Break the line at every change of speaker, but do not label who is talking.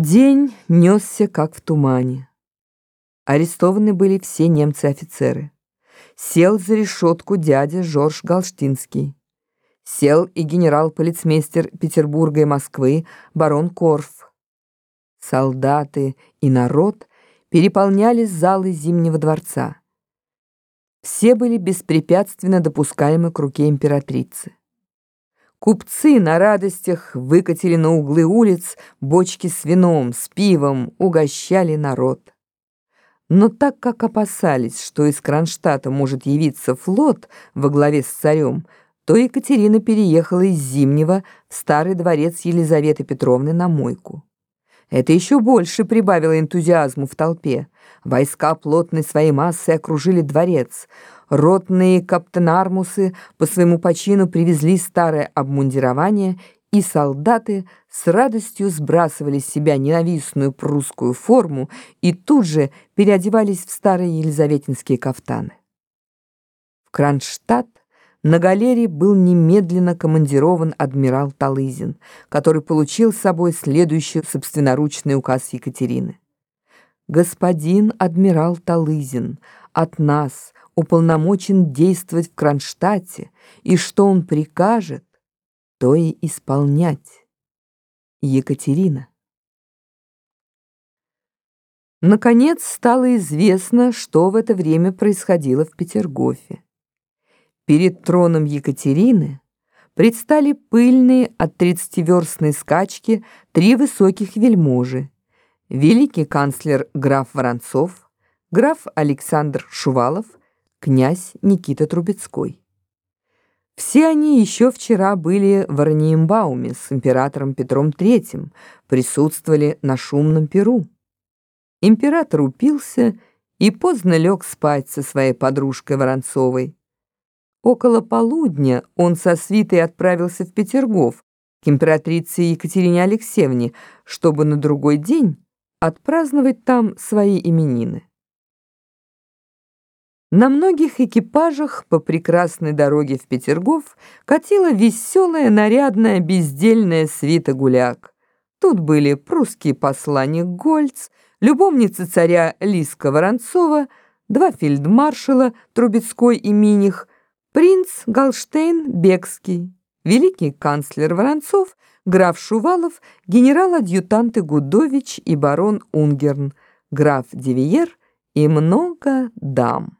День несся, как в тумане. Арестованы были все немцы-офицеры. Сел за решетку дядя Жорж Галштинский. Сел и генерал-полицмейстер Петербурга и Москвы барон Корф. Солдаты и народ переполняли залы Зимнего дворца. Все были беспрепятственно допускаемы к руке императрицы. Купцы на радостях выкатили на углы улиц бочки с вином, с пивом, угощали народ. Но так как опасались, что из Кронштадта может явиться флот во главе с царем, то Екатерина переехала из Зимнего в старый дворец Елизаветы Петровны на Мойку. Это еще больше прибавило энтузиазму в толпе. Войска плотной своей массой окружили дворец — Ротные каптенармусы по своему почину привезли старое обмундирование, и солдаты с радостью сбрасывали с себя ненавистную прусскую форму и тут же переодевались в старые елизаветинские кафтаны. В Кронштадт на галерее был немедленно командирован адмирал Талызин, который получил с собой следующий собственноручный указ Екатерины. «Господин адмирал Талызин, от нас, уполномочен действовать в Кронштадте, и что он прикажет, то и исполнять. Екатерина. Наконец стало известно, что в это время происходило в Петергофе. Перед троном Екатерины предстали пыльные от тридцативерстной скачки три высоких вельможи. Великий канцлер граф Воронцов, граф Александр Шувалов князь Никита Трубецкой. Все они еще вчера были в Орниембауме с императором Петром III, присутствовали на шумном перу. Император упился и поздно лег спать со своей подружкой Воронцовой. Около полудня он со свитой отправился в Петергоф к императрице Екатерине Алексеевне, чтобы на другой день отпраздновать там свои именины. На многих экипажах по прекрасной дороге в Петергоф катила веселая, нарядная, бездельная свита гуляк. Тут были прусский посланник Гольц, любовница царя Лиска Воронцова, два фельдмаршала Трубецкой и Миних, принц Галштейн Бекский, великий канцлер Воронцов, граф Шувалов, генерал-адъютанты Гудович и барон Унгерн, граф Девиер и много дам.